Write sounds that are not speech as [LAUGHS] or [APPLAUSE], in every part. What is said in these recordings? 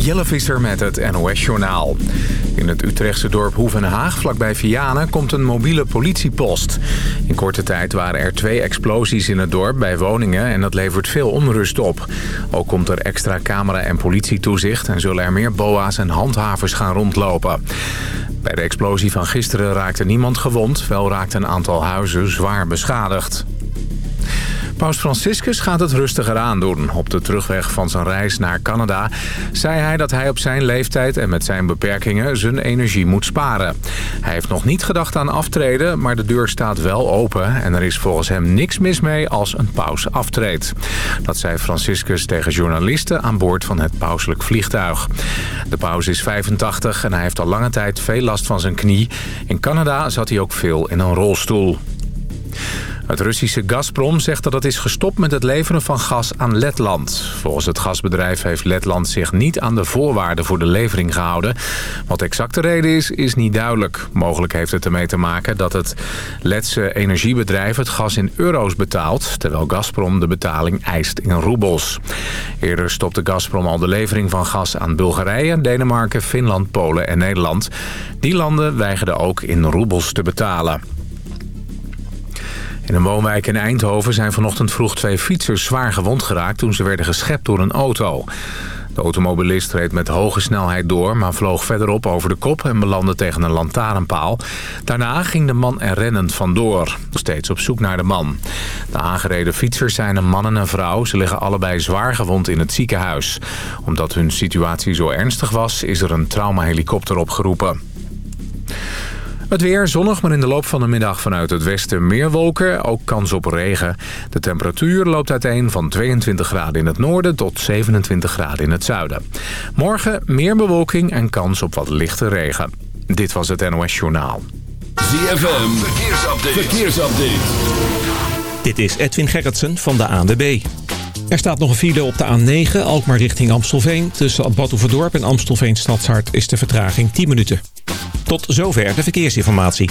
Jelle Visser met het NOS-journaal. In het Utrechtse dorp Hoevenhaag, vlakbij Vianen, komt een mobiele politiepost. In korte tijd waren er twee explosies in het dorp bij woningen en dat levert veel onrust op. Ook komt er extra camera- en politietoezicht en zullen er meer boa's en handhavers gaan rondlopen. Bij de explosie van gisteren raakte niemand gewond, wel raakte een aantal huizen zwaar beschadigd. Paus Franciscus gaat het rustiger aandoen. Op de terugweg van zijn reis naar Canada zei hij dat hij op zijn leeftijd en met zijn beperkingen zijn energie moet sparen. Hij heeft nog niet gedacht aan aftreden, maar de deur staat wel open en er is volgens hem niks mis mee als een paus aftreedt. Dat zei Franciscus tegen journalisten aan boord van het pauselijk vliegtuig. De paus is 85 en hij heeft al lange tijd veel last van zijn knie. In Canada zat hij ook veel in een rolstoel. Het Russische Gazprom zegt dat het is gestopt met het leveren van gas aan Letland. Volgens het gasbedrijf heeft Letland zich niet aan de voorwaarden voor de levering gehouden. Wat de reden is, is niet duidelijk. Mogelijk heeft het ermee te maken dat het Letse energiebedrijf het gas in euro's betaalt... terwijl Gazprom de betaling eist in roebels. Eerder stopte Gazprom al de levering van gas aan Bulgarije, Denemarken, Finland, Polen en Nederland. Die landen weigerden ook in roebels te betalen. In een woonwijk in Eindhoven zijn vanochtend vroeg twee fietsers zwaar gewond geraakt... toen ze werden geschept door een auto. De automobilist reed met hoge snelheid door, maar vloog verderop over de kop... en belandde tegen een lantaarnpaal. Daarna ging de man er rennend vandoor, steeds op zoek naar de man. De aangereden fietsers zijn een man en een vrouw. Ze liggen allebei zwaar gewond in het ziekenhuis. Omdat hun situatie zo ernstig was, is er een traumahelikopter opgeroepen. Het weer zonnig, maar in de loop van de middag vanuit het westen meer wolken. Ook kans op regen. De temperatuur loopt uiteen van 22 graden in het noorden tot 27 graden in het zuiden. Morgen meer bewolking en kans op wat lichte regen. Dit was het NOS Journaal. ZFM, verkeersupdate. verkeersupdate. Dit is Edwin Gerritsen van de ANWB. Er staat nog een file op de A9, Alkmaar richting Amstelveen. Tussen Badhoevedorp en Amstelveen Stadshart is de vertraging 10 minuten. Tot zover de verkeersinformatie.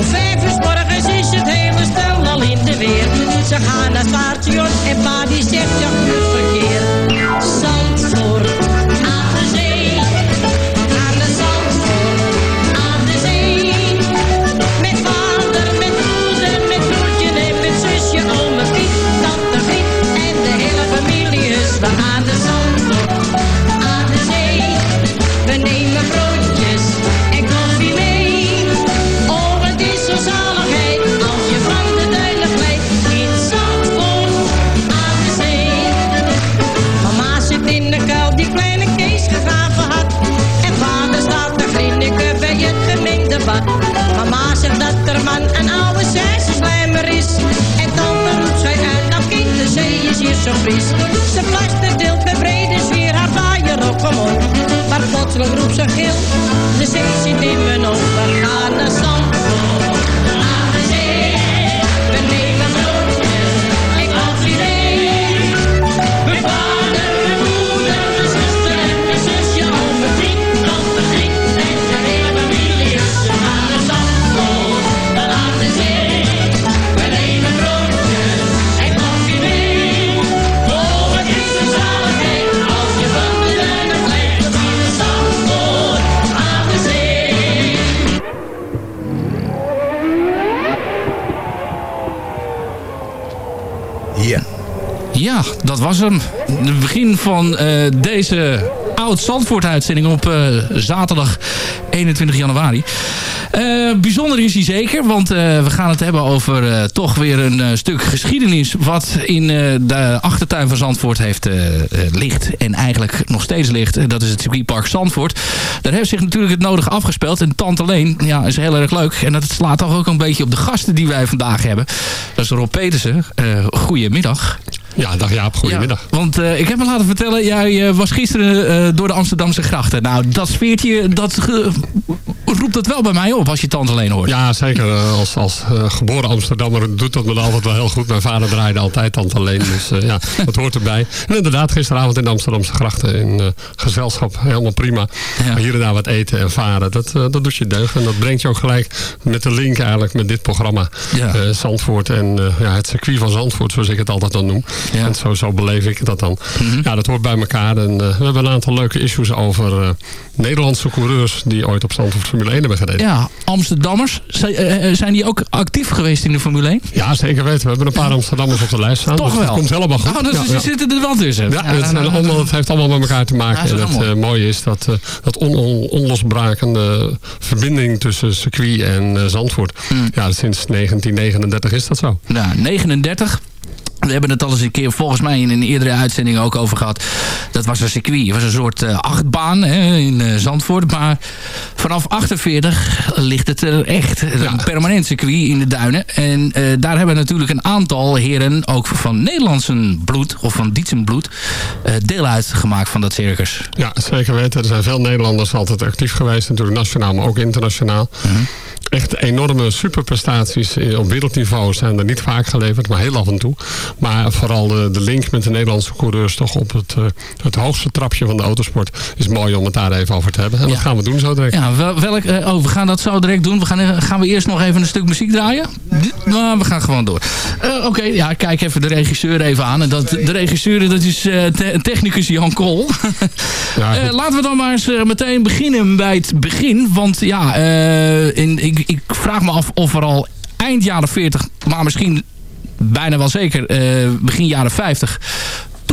Om vijf uur morgens is het hele stel al in de weer. Ze gaan naar het station en pa die zegt, ja, goed verkeer. Zandvoort, aan de zee. Aan de Zandvoort, aan de zee. Met vader, met moeder, met broertje en met zusje, ome Piet, tante Griet en de hele familie is we aan de Zandvoort, Roept ze gil, de zee zit in was hem. Het begin van uh, deze Oud-Zandvoort-uitzending op uh, zaterdag 21 januari. Uh, bijzonder is hij zeker, want we gaan het hebben over toch weer een stuk geschiedenis... wat in de achtertuin van Zandvoort heeft ligt en eigenlijk nog steeds ligt. Dat is het circuitpark Zandvoort. Daar heeft zich natuurlijk het nodige afgespeeld. En Tante Leen ja, is heel erg leuk. En dat slaat toch ook een beetje op de gasten die wij vandaag hebben. Dat is Rob Petersen. goedemiddag. Ja, dag Jaap, goedemiddag. Ja, want uh, ik heb me laten vertellen, jij uh, was gisteren uh, door de Amsterdamse grachten. Nou, dat sfeertje, dat roept het wel bij mij op als je tante alleen hoort. Ja, zeker. Als, als geboren Amsterdammer doet dat me altijd wel heel goed. Mijn vader draaide altijd tante alleen, dus ja, [LAUGHS] dat hoort erbij. En inderdaad, gisteravond in de Amsterdamse grachten in gezelschap, helemaal prima. Ja. Hier en daar wat eten en varen, dat, dat doet je deugd. En dat brengt je ook gelijk met de link eigenlijk met dit programma. Ja. Zandvoort en ja, het circuit van Zandvoort, zoals ik het altijd dan noem. Ja. En zo, zo beleef ik dat dan. Mhm. Ja, dat hoort bij elkaar. En uh, we hebben een aantal leuke issues over uh, Nederlandse coureurs die ooit op stand voor Formule 1 hebben gereden. Ja, Amsterdammers. Eh, zijn die ook actief geweest in de Formule 1? Ja, zeker weten. We hebben een paar Amsterdammers op de lijst staan. Toch dus wel. Dat komt helemaal goed. Oh, dus ja, zitten er wel tussen. Ja, het, nou, allemaal, het, heeft allemaal met elkaar te maken. en het mooie is dat, dat on, on, onlosbrakende verbinding tussen circuit en Zandvoort. Mm. Ja, sinds 1939 is dat zo. Ja, 39. We hebben het al eens een keer volgens mij in een eerdere uitzending ook over gehad. Dat was een circuit. Het was een soort uh, achtbaan hè, in uh, Zandvoort. Maar vanaf 48 ligt het er echt. Ja. Een permanent circuit in de duinen. En uh, daar hebben natuurlijk een aantal heren, ook van Nederlandse bloed, of van Dietsen bloed, deel uitgemaakt van dat circus. Ja, zeker weten. Er zijn veel Nederlanders altijd actief geweest. Natuurlijk nationaal, maar ook internationaal. -huh. Echt enorme superprestaties op wereldniveau zijn er niet vaak geleverd, maar heel af en toe. Maar vooral de, de link met de Nederlandse coureurs toch op het, uh, het hoogste trapje van de autosport is mooi om het daar even over te hebben. En ja. dat gaan we doen zo direct. Ja, wel, welk, uh, oh, we gaan dat zo direct doen. We gaan, gaan we eerst nog even een stuk muziek draaien? Nou, we gaan gewoon door. Uh, Oké, okay, ja, kijk even de regisseur even aan. En dat, de regisseur, dat is te technicus Jan Kool. [LAUGHS] ja, laten we dan maar eens meteen beginnen bij het begin. Want ja, in, ik, ik vraag me af of er al eind jaren 40, maar misschien bijna wel zeker uh, begin jaren 50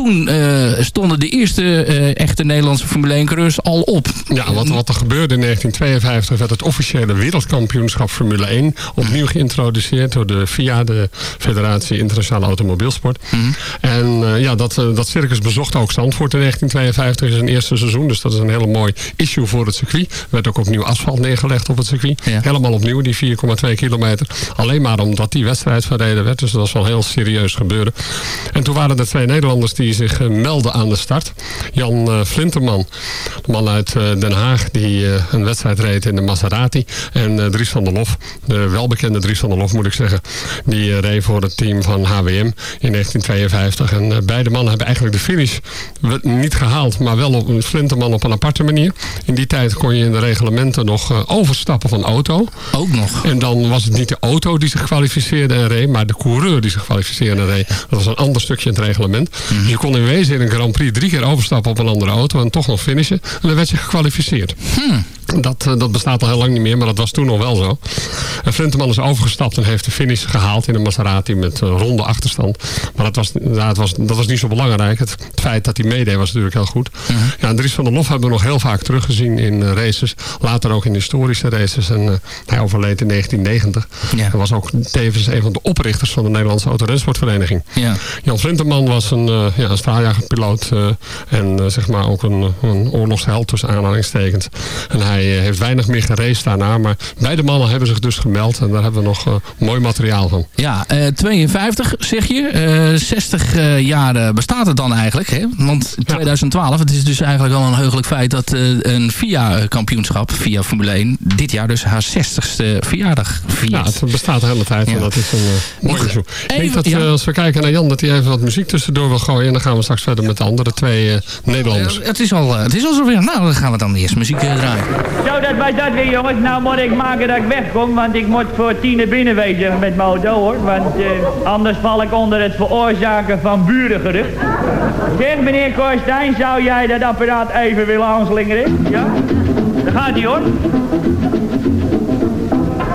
toen uh, stonden de eerste uh, echte Nederlandse Formule 1 coureurs al op. Ja, wat, wat er gebeurde in 1952 werd het officiële wereldkampioenschap Formule 1 opnieuw geïntroduceerd door de FIA, de Federatie Internationale Automobielsport. Mm -hmm. En uh, ja, dat, dat circus bezocht ook Zandvoort in 1952 in zijn eerste seizoen. Dus dat is een hele mooi issue voor het circuit. Er werd ook opnieuw asfalt neergelegd op het circuit. Ja. Helemaal opnieuw, die 4,2 kilometer. Alleen maar omdat die wedstrijd verreden werd. Dus dat was wel heel serieus gebeuren. En toen waren er twee Nederlanders die zich uh, melden aan de start. Jan uh, Flinterman, de man uit uh, Den Haag die een wedstrijd reed in de Maserati. En Dries van der Lof, de welbekende Dries van der Lof moet ik zeggen. Die reed voor het team van HWM in 1952. En beide mannen hebben eigenlijk de finish niet gehaald. Maar wel op een Flinterman op een aparte manier. In die tijd kon je in de reglementen nog overstappen van auto. Ook nog. En dan was het niet de auto die zich kwalificeerde en reed. Maar de coureur die zich kwalificeerde en reed. Dat was een ander stukje in het reglement. Mm -hmm. Je kon in wezen in een Grand Prix drie keer overstappen op een andere auto en toch nog finishen. En dan werd je gekwalificeerd. Hmm. Dat, dat bestaat al heel lang niet meer, maar dat was toen nog wel zo. En Flinterman is overgestapt en heeft de finish gehaald in een Maserati met uh, ronde achterstand. Maar dat was, ja, het was, dat was niet zo belangrijk. Het, het feit dat hij meedeed was natuurlijk heel goed. Mhm. Uh -huh. Ja, Dries van der Lof hebben we nog heel vaak teruggezien in uh, races. Later ook in historische races. En uh, hij overleed in 1990. Ja. Hij was ook tevens een van de oprichters van de Nederlandse Autorensportvereniging. Ja. Jan Flinterman was een, uh, ja, een straaljagerpiloot en zeg maar ook een, een oorlogsheld tussen aanhalingstekens. En hij heeft weinig meer geraced daarna. Maar beide mannen hebben zich dus gemeld. En daar hebben we nog uh, mooi materiaal van. Ja, uh, 52 zeg je. Uh, 60 jaar bestaat het dan eigenlijk. Hè? Want 2012, ja. het is dus eigenlijk wel een heugelijk feit... dat een VIA-kampioenschap, VIA Formule 1... dit jaar dus haar 60ste verjaardag viert. Ja, het bestaat de hele tijd. Ja. Dat is een mooi issue. Ik denk dat ja. als we kijken naar Jan... dat hij even wat muziek tussendoor wil gooien. En dan gaan we straks verder met de andere twee Nederlanders. het is al, het is al zover. Nou, dan gaan we dan eerst muziek draaien. Zo, dat was dat weer jongens. Nou moet ik maken dat ik wegkom, want ik moet voor tien binnen wezen met mijn auto hoor. Want uh, anders val ik onder het veroorzaken van burengerucht. Zeg meneer Korstijn, zou jij dat apparaat even willen aanslingeren? Ja? Daar gaat hij hoor.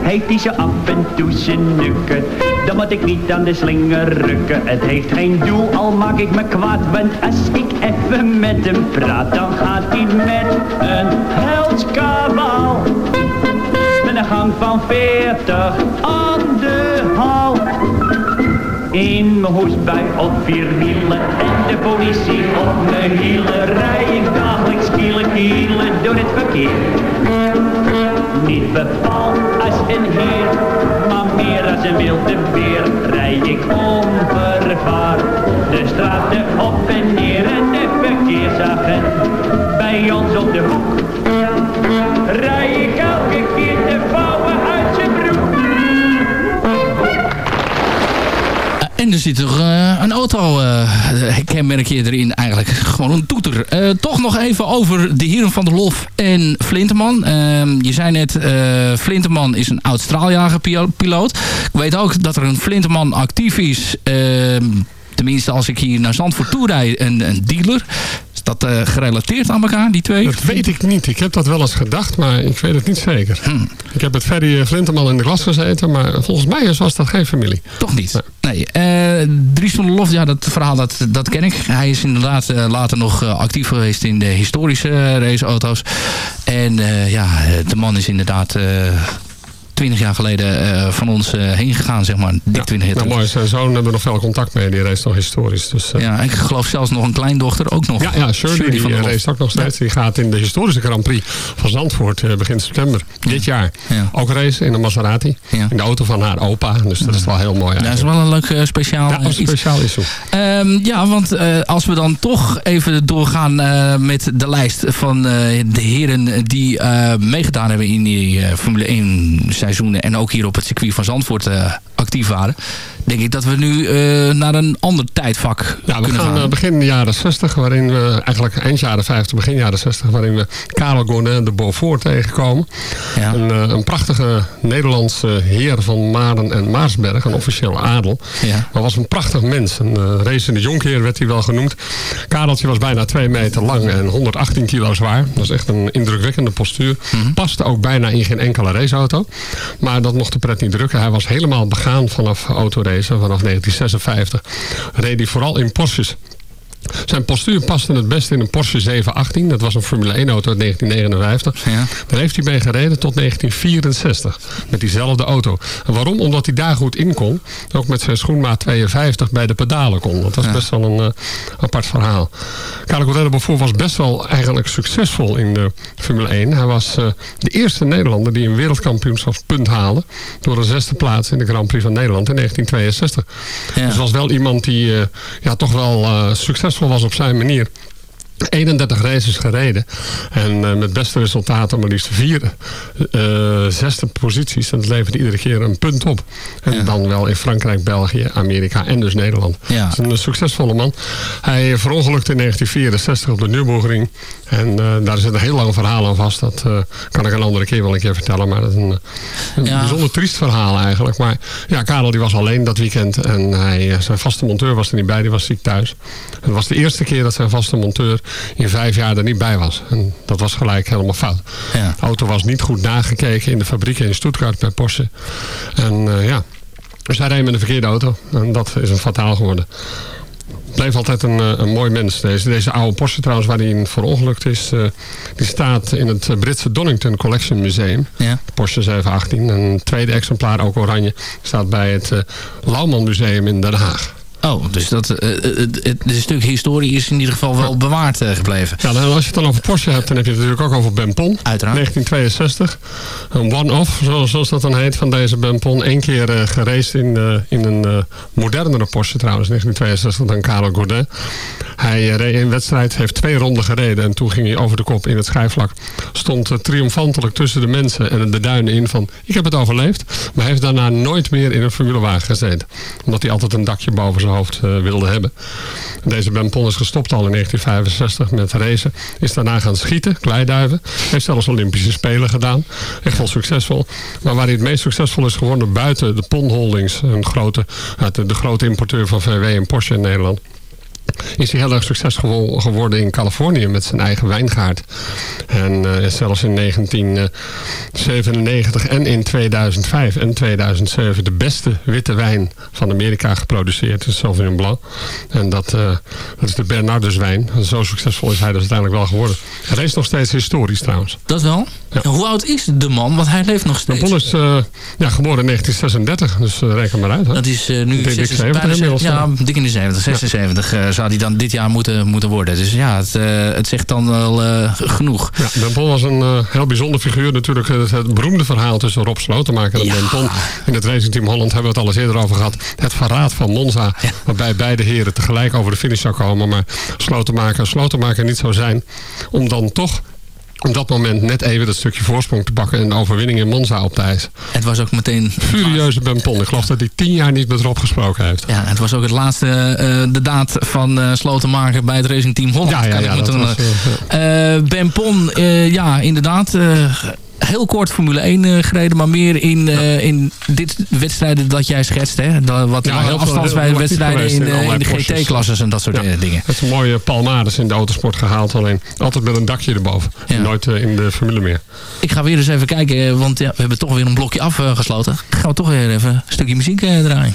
Heeft hij ze af en toe zijn nukken, dan moet ik niet aan de slinger rukken. Het heeft geen doel, al maak ik me kwaad, want als ik even met hem praat, dan gaat hij met een heldskabaal. Met een gang van 40 aan de hal. In mijn hoestbui op vier wielen en de politie op mijn hielen. Rij kielen kielen door het verkeer. Niet bepaald als een heer, maar meer als een wilde beer. Rij ik onvervaard de straten op en neer en de verkeersagent bij ons op de hoek. Rij ik elke keer En er zit er eh, een auto, uh, kenmerk je erin eigenlijk. Gewoon een toeter. Eh, toch nog even over de heren van der Lof en Flinteman. Ehm, je zei net, Flinteman is een oud straaljagerpiloot. Ik weet ook dat er een Flinteman actief is... Ehm, tenminste als ik hier naar Zandvoort toe rijd, een, een dealer. Is dat uh, gerelateerd aan elkaar, die twee? Dat weet ik niet. Ik heb dat wel eens gedacht, maar ik weet het niet zeker. Hmm. Ik heb met Ferry Flinterman in de klas gezeten, maar volgens mij was dat geen familie. Toch niet? Nee. nee. Uh, Dries van der Lof, ja, dat verhaal dat, dat ken ik. Hij is inderdaad uh, later nog actief geweest in de historische raceauto's. En ja, de man is inderdaad 20 jaar geleden uh, van ons uh, heen gegaan, zeg maar. Dik ja, 20 jaar nou, mooi. Zijn zoon hebben we nog veel contact mee. Die race nog historisch. Dus, uh... Ja, ik geloof zelfs nog een kleindochter ook nog. Ja, ja Shirley, Shirley die, die race ook nog steeds. Ja. Die gaat in de historische Grand Prix van Zandvoort begin september. Ja. Dit jaar. Ook race in een Maserati. In de auto van haar opa. Dus dat is wel heel mooi. Ja, dat is wel een leuk speciaal Ja, speciaal issue. Um, ja, want als we dan toch even doorgaan met de lijst van de heren die meegedaan hebben in die Formule 1 En ook hier op het circuit van Zandvoort uh, actief waren. Denk ik dat we nu uh, naar een ander tijdvak ja, we kunnen gaan. gaan. begin jaren 60, waarin we eigenlijk eind jaren 50, begin jaren 60, waarin we Karel Gournet de Beaufort tegenkomen. Ja. Een, uh, een, prachtige Nederlandse heer van Maren en Maarsberg, een officieel adel. Ja. Maar was een prachtig mens. Een uh, racende jonkheer werd hij wel genoemd. Kareltje was bijna 2 meter lang en 118 kilo zwaar. Dat is echt een indrukwekkende postuur. Mm -hmm. Paste ook bijna in geen enkele raceauto. Maar dat mocht de pret niet drukken. Hij was helemaal begaan vanaf Vanaf 1956 reed hij vooral in Porsches. Zijn postuur paste het beste in een Porsche 718. Dat was een Formule 1 auto uit 1959. Ja. Daar heeft hij mee gereden tot 1964. Met diezelfde auto. En waarom? Omdat hij daar goed in kon. Ook met zijn schoenmaat 52 bij de pedalen kon. Dat was Ja. best wel een uh, apart verhaal. Carlo Beaufort was best wel eigenlijk succesvol in de Formule 1. Hij was uh, de eerste Nederlander die een wereldkampioenschapspunt haalde. Door een zesde plaats in de Grand Prix van Nederland in 1962. Ja. Dus was wel iemand die uh, ja, toch wel succesvol was op zijn manier. 31 races gereden. En uh, met beste resultaten maar liefst vier uh, zesde posities. En dat levert iedere keer een punt op. En Ja. dan wel in Frankrijk, België, Amerika en dus Nederland. Ja. Het is een succesvolle man. Hij verongelukte in 1964 op de Nürburgring. En uh, daar zit een heel lang verhaal aan vast. Dat kan ik een andere keer wel een keer vertellen. Maar dat is een, een Ja. bijzonder triest verhaal eigenlijk. Maar ja, Karel die was alleen dat weekend. En hij, eh, zijn vaste monteur was er niet bij. Die was ziek thuis. Het was de eerste keer dat zijn vaste monteur in vijf jaar er niet bij was. En dat was gelijk helemaal fout. Ja. De auto was niet goed nagekeken in de fabriek in Stuttgart bij Porsche. En uh, ja, dus hij reed met een verkeerde auto. En dat is een fataal geworden. Bleef altijd een, uh, een mooi mens. Deze, deze oude Porsche trouwens, waar hij in verongelukt is... Uh, die staat in het Britse Donington Collection Museum. Ja. Porsche 718. Een tweede exemplaar, ook oranje, staat bij het Lauwman Museum in Den Haag. Oh, dus dat, uh, het, het, stuk historie is in ieder geval wel bewaard gebleven. Ja, dan, als je het dan over Porsche hebt, dan heb je het natuurlijk ook over Ben Pon. Uiteraard. 1962. Een one-off, zoals, zoals, dat dan heet, van deze Ben Pon. Eén keer uh, geraced in, in een modernere Porsche trouwens, 1962, dan Carlo Gourdin. Hij reed in wedstrijd, heeft twee ronden gereden en toen ging hij over de kop in het schijfvlak. Stond triomfantelijk tussen de mensen en de duinen in van, ik heb het overleefd. Maar hij heeft daarna nooit meer in een formulewagen gezeten. Omdat hij altijd een dakje boven zijn uh, wilde hebben. Deze Ben Pon is gestopt al in 1965 met racen. Is daarna gaan schieten, kleiduiven. Heeft zelfs Olympische Spelen gedaan. Echt wel succesvol. Maar waar hij het meest succesvol is geworden buiten de Pon Holdings. Een grote, de grote importeur van VW en Porsche in Nederland is hij heel erg succesvol geworden in Californië met zijn eigen wijngaard. En uh, zelfs in 1997 en in 2005 en 2007 de beste witte wijn van Amerika geproduceerd. Dus Sauvignon Blanc. En dat, uh, dat is de Bernardus wijn. En zo succesvol is hij dus uiteindelijk wel geworden. Hij is nog steeds historisch trouwens. Dat wel? Ja. Hoe oud is de man? Want hij leeft nog steeds. De man is uh, ja, geboren in 1936. Dus reken maar uit. Hè? Dat is nu dik, 76, dik 70 Ja, dik in de 70. 76 ja. Zou hij dan dit jaar moeten, moeten worden. Dus ja, het, uh, het zegt dan wel uh, genoeg. Ja, Ben Pol was een uh, heel bijzonder figuur. Natuurlijk het, het, beroemde verhaal tussen Rob Slotenmaker en ja. Ben Pol. In het racingteam Holland hebben we het al eens eerder over gehad. Het verraad van Monza. Ja. Waarbij beide heren tegelijk over de finish zou komen. Maar Slotenmaker, Slotenmaker niet zou zijn. Om dan toch op dat moment net even dat stukje voorsprong te pakken... en de overwinning in Monza op ijs. Het was ook meteen... Furieuze Ben Pon. Ik geloof dat hij tien jaar niet met Rob gesproken heeft. Ja, het was ook het laatste, uh, de daad van uh, Slotenmaker bij het Racing Team Holland. Ja, ja, ja, dat was, uh, ben Pon, ja, inderdaad heel kort Formule 1 uh, gereden, maar meer in, uh, in dit wedstrijden dat jij schetst. Hè? Dat, wat ja, heel afstandswedstrijden in, in, in, de GT-klasses en dat soort ja, dingen. Het is een mooie palmades in de autosport gehaald. Alleen altijd met een dakje erboven. Ja. Nooit uh, in de Formule meer. Ik ga weer eens even kijken, want ja, we hebben toch weer een blokje afgesloten. Gaan we toch weer even een stukje muziek draaien.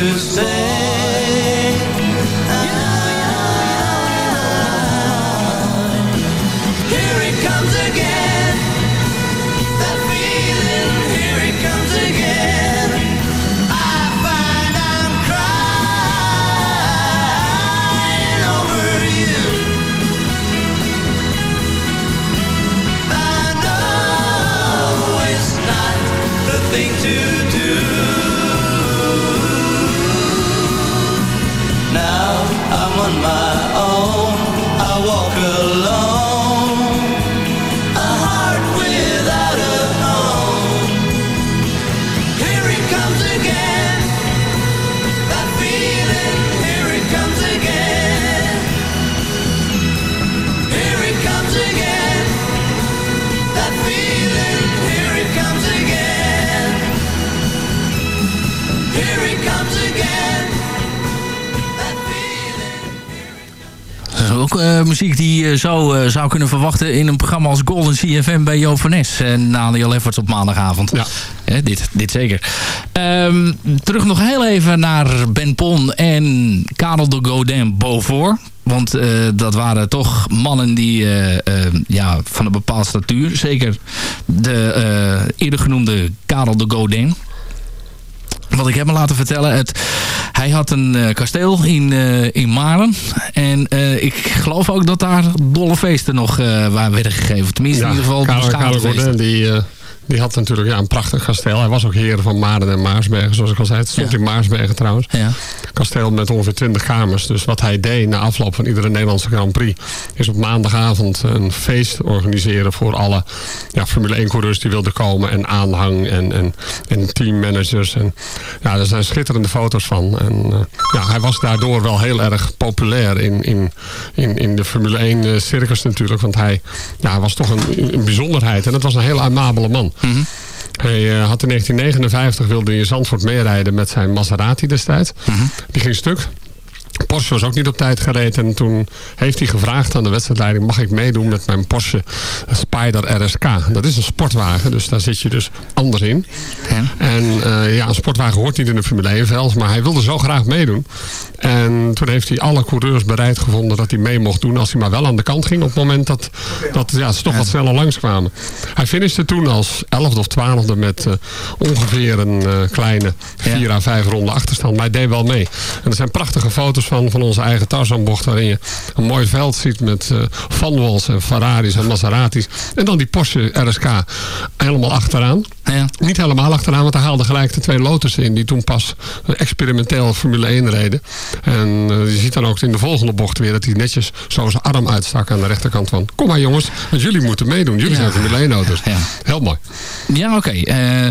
you say die je zo eh, zou kunnen verwachten in een programma als Golden CFM bij Joop van Nes en Daniel Efforts op maandagavond. Ja. Dit, dit zeker. Ehm, terug nog heel even naar Ben Pon en Karel de Godin Beaufort. Want eh, dat waren toch mannen die eh, eh, ja, van een bepaalde statuur. Zeker de eh, eerder genoemde Karel de Godin. Wat ik heb me laten vertellen. Het, hij had een eh, kasteel in, eh, in Maren. En eh, ik geloof ook dat daar dolle feesten nog waar werden gegeven. Tenminste in ieder geval Karel, bestaande Karel die, die had natuurlijk ja, een prachtig kasteel. Hij was ook heer van Maarden en Maarsbergen, zoals ik al zei. Het stond Ja. in Maarsbergen trouwens. Ja. Kasteel met ongeveer 20 kamers. Dus wat hij deed na afloop van iedere Nederlandse Grand Prix... is op maandagavond een feest organiseren voor alle ja, Formule 1 coureurs die wilden komen. En aanhang en, en, en teammanagers. En, ja, er zijn schitterende foto's van. En eh, ja, hij was daardoor wel heel erg populair in, in, in, in de Formule 1 eh, natuurlijk. Want hij, ja, was toch een, een bijzonderheid. En het was een heel amabele man. Hij eh, had in 1959 wilde in Zandvoort meerijden met zijn Maserati destijds. Die ging stuk. Porsche was ook niet op tijd gereden. En toen heeft hij gevraagd aan de wedstrijdleiding... mag ik meedoen met mijn Porsche Spider RSK? Dat is een sportwagen, dus daar zit je dus anders in. En eh, ja, een sportwagen hoort niet in de Formule 1 veld. Maar hij wilde zo graag meedoen. En toen heeft hij alle coureurs bereid gevonden dat hij mee mocht doen. Als hij maar wel aan de kant ging op het moment dat, dat ja, ze toch wat sneller langskwamen. Hij finishte toen als 11e of 12e met eh, ongeveer een eh, kleine 4 à 5 ronde achterstand. Maar hij deed wel mee. En er zijn prachtige foto's van, van onze eigen Tarzanbocht. Waarin je een mooi veld ziet met Van Wals en Ferraris en Maseratis. En dan die Porsche RSK helemaal achteraan. Niet helemaal achteraan, want hij haalde gelijk de twee Lotussen in. Die toen pas experimenteel Formule 1 reden. En eh, je ziet dan ook in de volgende bocht weer dat hij netjes zo zijn arm uitstak aan de rechterkant van. Kom maar jongens, want jullie moeten meedoen. Jullie zijn Formule 1 auto's. Heel mooi. Ja, oké. Eh,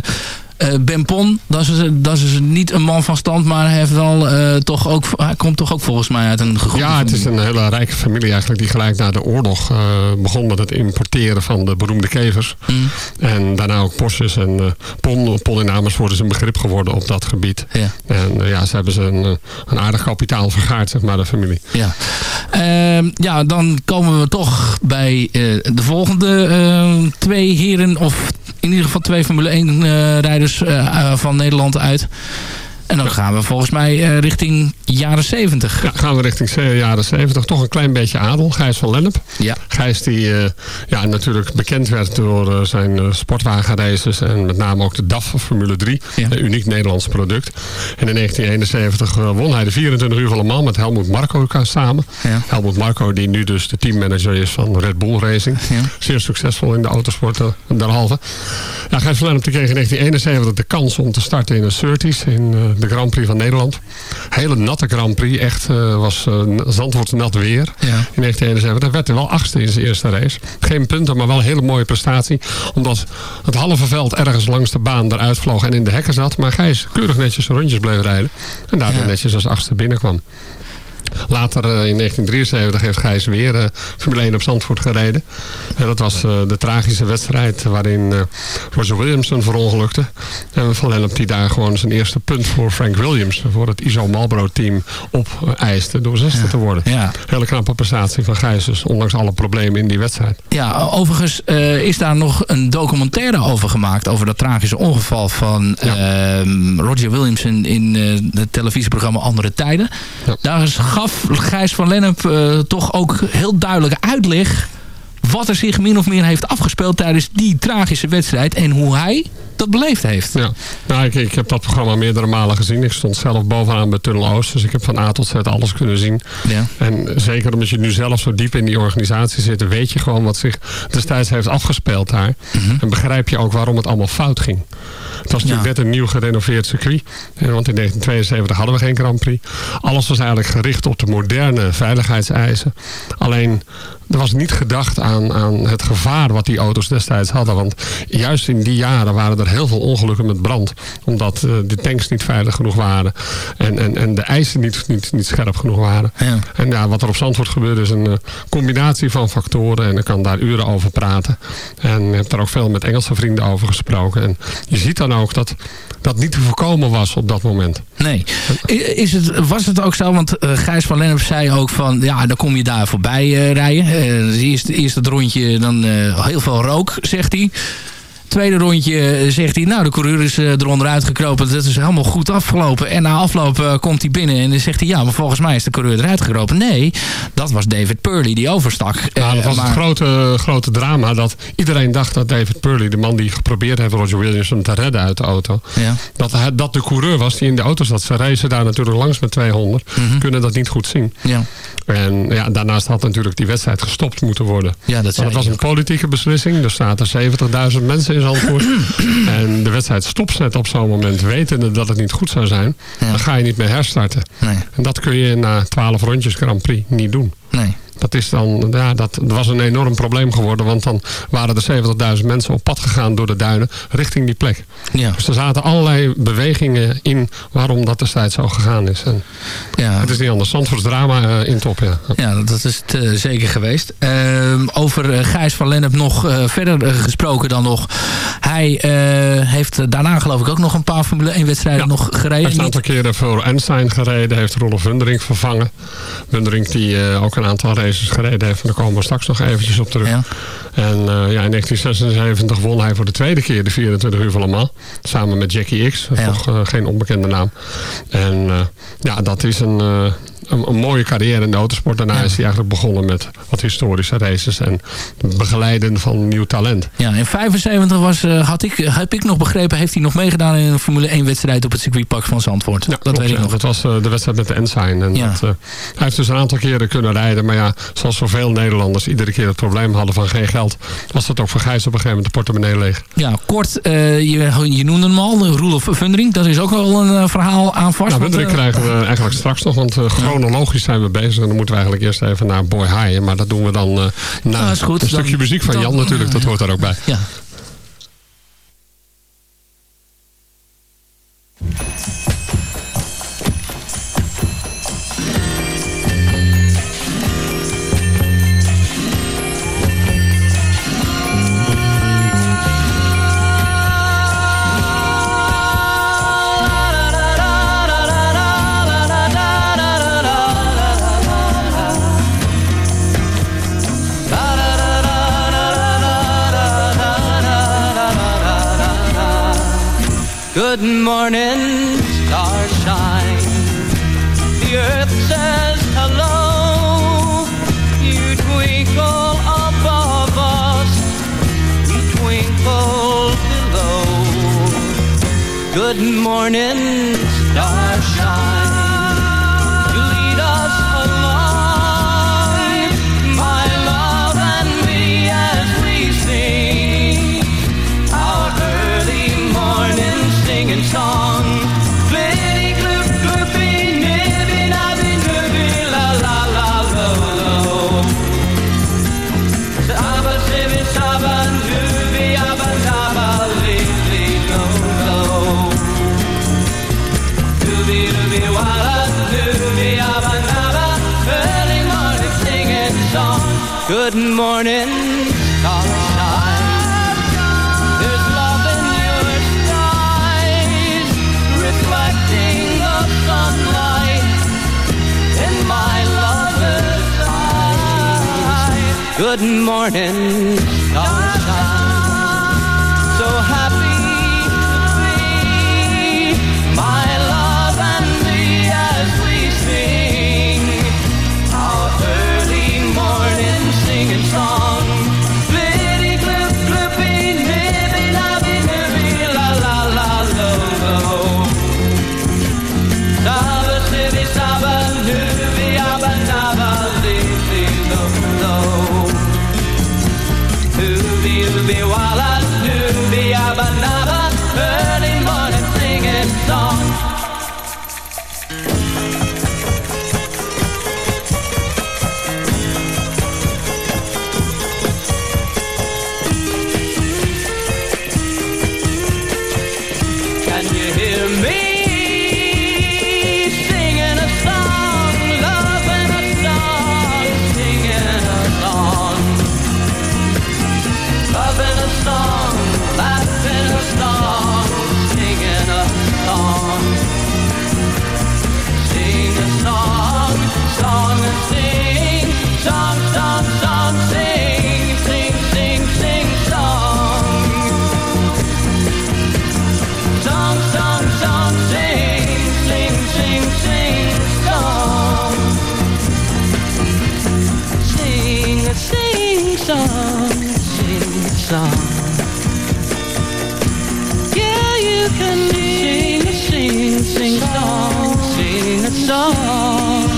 eh, ben Pon, dat is, dat is niet een man van stand, maar hij, heeft wel, eh, toch ook, hij komt toch ook volgens mij uit een gegoede Ja, het is een hele rijke familie eigenlijk die gelijk na de oorlog eh, begon met het importeren van de beroemde kevers. Mm. En daarna ook Porsches en uh, Pon, Pon in Amersfoort is een begrip geworden op dat gebied. Ja. En ja, ze hebben ze een, een aardig kapitaal vergaard, zeg maar, de familie. Ja. Ehm, ja, dan komen we toch bij de volgende twee heren, of in ieder geval twee Formule 1 eh, rijders eh, eh, van Nederland uit. En dan gaan we volgens mij eh, richting jaren 70. Ja, gaan we richting de jaren 70. Toch een klein beetje adel. Gijs van Lennep. Ja. Gijs die eh, ja, natuurlijk bekend werd door eh, zijn sportwagenraces. En met name ook de DAF Formule 3. Een uniek Nederlands product. En in 1971 eh, won hij de 24 uur van Le Mans met Helmoet Marco samen. Ja. Helmoet Marco die nu dus de teammanager is van Red Bull Racing. Zeer succesvol in de autosport derhalve. Ja, Gijs van Lennep kreeg in 1971 de kans om te starten in een Surtees. In de Grand Prix van Nederland. Hele natte Grand Prix. Echt eh, was uh, Zandvoort nat weer. In 1971. Hij werd er wel achtste in zijn eerste race. Geen punten, maar wel een hele mooie prestatie. Omdat het halve veld ergens langs de baan eruit vloog en in de hekken zat. Maar Gijs keurig netjes rondjes bleef rijden. En daardoor netjes als achtste binnenkwam. Later uh, in 1973 heeft Gijs weer uh, Formule 1 op Zandvoort gereden. En dat was uh, de tragische wedstrijd waarin Roger Williamson verongelukte. En Van Lennep die daar gewoon zijn eerste punt voor Frank Williams, voor het ISO Marlboro team, opeiste door zesde ja. te worden. Ja. Hele knappe prestatie van Gijs, dus ondanks alle problemen in die wedstrijd. Ja, overigens is daar nog een documentaire over gemaakt, over dat tragische ongeval van ja. Roger Williamson in het televisieprogramma Andere Tijden. Ja. Daar is gaf Gijs van Lennep uh, toch ook heel duidelijk uitleg wat er zich min of meer heeft afgespeeld tijdens die tragische wedstrijd en hoe hij dat beleefd heeft. Ja, nou, ik, ik heb dat programma meerdere malen gezien. Ik stond zelf bovenaan bij Tunnel Oost, dus ik heb van A tot Z alles kunnen zien. Ja. En zeker omdat je nu zelf zo diep in die organisatie zit, weet je gewoon wat zich destijds heeft afgespeeld daar. Mm -hmm. En begrijp je ook waarom het allemaal fout ging. Het was natuurlijk ja. net een nieuw gerenoveerd circuit. Want in 1972 hadden we geen Grand Prix. Alles was eigenlijk gericht op de moderne veiligheidseisen. Alleen er was niet gedacht aan, aan het gevaar wat die auto's destijds hadden. Want juist in die jaren waren er heel veel ongelukken met brand. Omdat eh, de tanks niet veilig genoeg waren. En, en, en de eisen niet, niet, niet scherp genoeg waren. Ja. En ja, wat er op Zandvoort gebeurt is een eh, combinatie van factoren. En ik kan daar uren over praten. En ik heb daar ook veel met Engelse vrienden over gesproken. En je ziet dan ook dat dat niet te voorkomen was op dat moment. Nee. Is het, was het ook zo, want eh, Gijs van Lennep zei ook van... ja, dan kom je daar voorbij rijden. Eh het eerste, eerste het rondje, dan eh, heel veel rook, zegt hij. Tweede rondje eh, zegt hij, nou de coureur is eh, eronder uitgekropen. Dat is helemaal goed afgelopen. En na afloop eh, komt hij binnen en dan zegt hij... ja, maar volgens mij is de coureur eruit gekropen. Nee, dat was David Purley die overstak. Nou, dat was maar- het grote, grote drama. Dat iedereen dacht dat David Purley, de man die geprobeerd heeft Roger Williamson te redden uit de auto. Ja. Dat, hij, dat de coureur was die in de auto zat. Ze racen daar natuurlijk langs met 200. Kunnen dat niet goed zien. Mhm. Ja. En ja, daarnaast had natuurlijk die wedstrijd gestopt moeten worden. Ja, dat het was een politieke beslissing. Er zaten 70.000 mensen in Zandvoort. [CLEARS THROAT] en de wedstrijd stopt net op zo'n moment. Wetende dat het niet goed zou zijn. Dan ga je niet meer herstarten. Nee. En dat kun je na 12 rondjes Grand Prix niet doen. Nee. Dat, is dan, ja, dat was een enorm probleem geworden. Want dan waren er 70.000 mensen op pad gegaan door de duinen richting die plek. Ja. Dus er zaten allerlei bewegingen in waarom dat destijds zo gegaan is. En Ja. Het is niet anders. Zandvoorts drama eh, in top, ja. Ja, dat is het eh, zeker geweest. Ehm, over eh, Gijs van Lennep nog verder gesproken dan nog. Hij heeft daarna geloof ik ook nog een paar Formule 1 wedstrijden nog Hij gereden. heeft een aantal keren voor Einstein gereden. Heeft Rolf Wundering vervangen. Wundering die ook een aantal races gereden heeft. En daar komen we straks nog eventjes op terug. Ja. En eh, ja, in 1976 won hij voor de tweede keer de 24 uur van Le Mans. Samen met Jackie X. Dat is Ja. Toch eh, geen onbekende naam. En eh, ja, dat is een... een, een mooie carrière in de autosport. Daarna is hij eigenlijk begonnen met wat historische races en begeleiden van nieuw talent. Ja, in 75 was, eh, had ik, heb ik nog begrepen, heeft hij nog meegedaan in een Formule 1 wedstrijd op het circuitpark van Zandvoort. dat Klopt, weet ik nog. Dat was eh, de wedstrijd met de Ensign. En dat, eh, hij heeft dus een aantal keren kunnen rijden. Maar ja, zoals zoveel Nederlanders iedere keer het probleem hadden van geen geld... was dat ook voor Gijs op een gegeven moment de portemonnee leeg. Ja, kort, je, je noemde hem al, Roelof Vundering. Dat is ook wel een verhaal aan vast. Nou, eh, krijgen we eigenlijk straks nog. Want eh, chronologisch zijn we bezig. En dan moeten we eigenlijk eerst even naar Boy High. Maar dat doen we dan eh, na Nou, goed. een stukje Dan- muziek van dan- Jan natuurlijk. Dat hoort daar ook bij. Ja. Good morning, starshine. The earth says hello. You twinkle above us, we twinkle below. Good morning, starshine. Good morning, starshine. There's love in your eyes, reflecting the sunlight in my lover's eyes. Good morning, song, sing a song. Yeah, you can sing a sing, sing song, sing a song.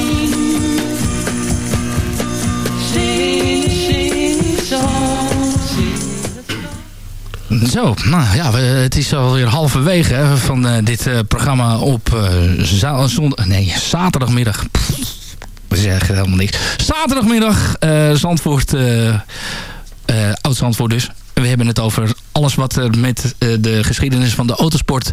Sing, sing song, Zo, nou ja, we- het is alweer halverwege hè, van eh, dit eh, programma op eh, za- zondag, nee, zaterdagmiddag. Zeggen helemaal niks. Zaterdagmiddag, eh, Zandvoort, eh, eh, Oud-Zandvoort dus. We hebben het over alles wat er met eh, de geschiedenis van de autosport...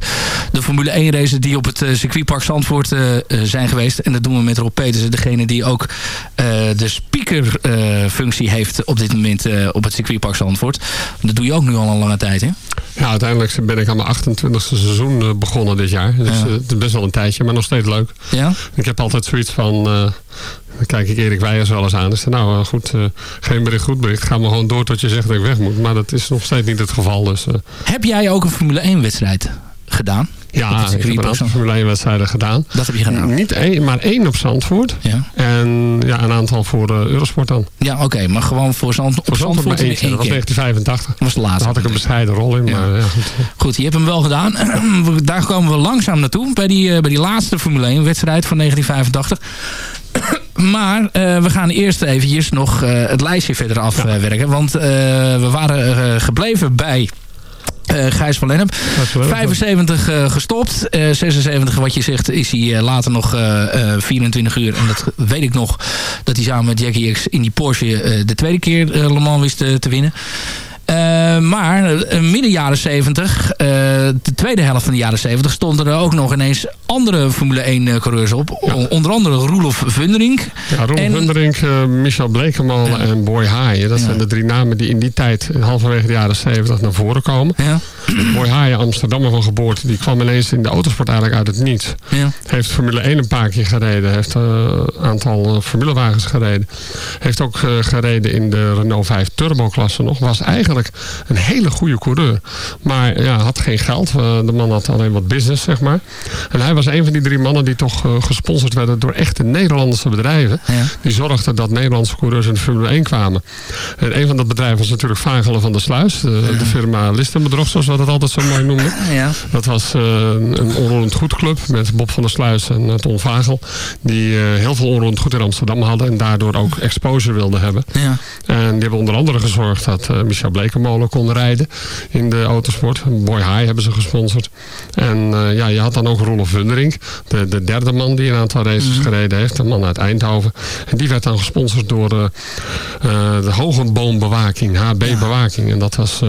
de Formule 1 races die op het eh, circuitpark Zandvoort eh, eh, zijn geweest. En dat doen we met Rob Petersen, degene die ook eh, de speakerfunctie heeft op dit moment eh, op het circuitpark Zandvoort. Dat doe je ook nu al een lange tijd, hè? Ja, uiteindelijk ben ik aan mijn 28e seizoen eh, begonnen dit jaar. Dus Ja. eh, het is best wel een tijdje, maar nog steeds leuk. Ja? Ik heb altijd zoiets van... eh, dan kijk ik Erik Weijers wel eens aan. Dus nou, eh, goed, eh, geen bericht, goed bericht. Ga maar gewoon door tot je zegt dat ik weg moet. Maar dat is nog steeds niet het geval. Dus, eh, Heb jij ook een Formule 1 wedstrijd gedaan? Op ja, ik heb een Zandvoort? Formule 1 wedstrijden gedaan. Dat heb je gedaan? Niet één, maar één op Zandvoort. Ja, En ja, een aantal voor eh, Eurosport dan. ja oké, maar gewoon voor, Zand, op Voor Zandvoort maar in eentje. één Dat was keer. 1985. Dat was de laatste. Daar had ik een bescheiden rol in. Maar, ja, goed. Goed, je hebt hem wel gedaan. [CLEARS THROAT] Daar komen we langzaam naartoe. Bij die, bij die laatste Formule 1 wedstrijd van 1985. Maar eh, we gaan eerst eventjes nog eh, het lijstje verder afwerken. want eh, we waren gebleven bij... eh, Gijs van Lennep. van Lennep, 75 eh, gestopt. Eh, 76 wat je zegt is hij later nog eh, eh, 24 uur. En dat weet ik nog. Dat hij samen met Jackie X in die Porsche de tweede keer Le Mans wist te winnen. Eh, maar eh, midden jaren 70, eh, de tweede helft van de jaren 70, stonden er ook nog ineens andere Formule 1 eh, coureurs op. Onder andere Roelof Vunderink. Ja, Ron En- Vunderink, Michel Blekemolen en Boy Haaien. Dat Ja. zijn de drie namen die in die tijd, halverwege de jaren 70, naar voren komen. Ja. [CLEARS THROAT] Boy Haaien, Amsterdammer van geboorte, die kwam ineens in de autosport eigenlijk uit het niets. Ja. Heeft Formule 1 een paar keer gereden. Heeft een aantal formulewagens gereden. Heeft ook gereden in de Renault 5 Turbo klasse nog. Was eigenlijk een hele goede coureur. Maar ja, had geen geld. Eh, de man had alleen wat business, zeg maar. En hij was een van die drie mannen die toch eh, gesponsord werden door echte Nederlandse bedrijven. Ja. Die zorgden dat Nederlandse coureurs in de Formule 1 kwamen. En een van dat bedrijven was natuurlijk Vagelen van der Sluis. De, de firma Listenbedrog, zoals we dat altijd zo mooi noemden. Ja. Dat was eh, een onroerend goedclub met Bob van der Sluis en Ton Vagel. Die heel veel onroerend goed in Amsterdam hadden. En daardoor ook exposure wilden hebben. Ja. En die hebben onder andere gezorgd dat Michel Blekemolen kon rijden in de autosport. Boy High hebben ze gesponsord. En eh, ja, je had dan ook Rolf Wunderink. De, de derde man die een aantal races gereden heeft. Een man uit Eindhoven. En die werd dan gesponsord door eh, eh, de Hogenboombewaking. HB Bewaking. En dat was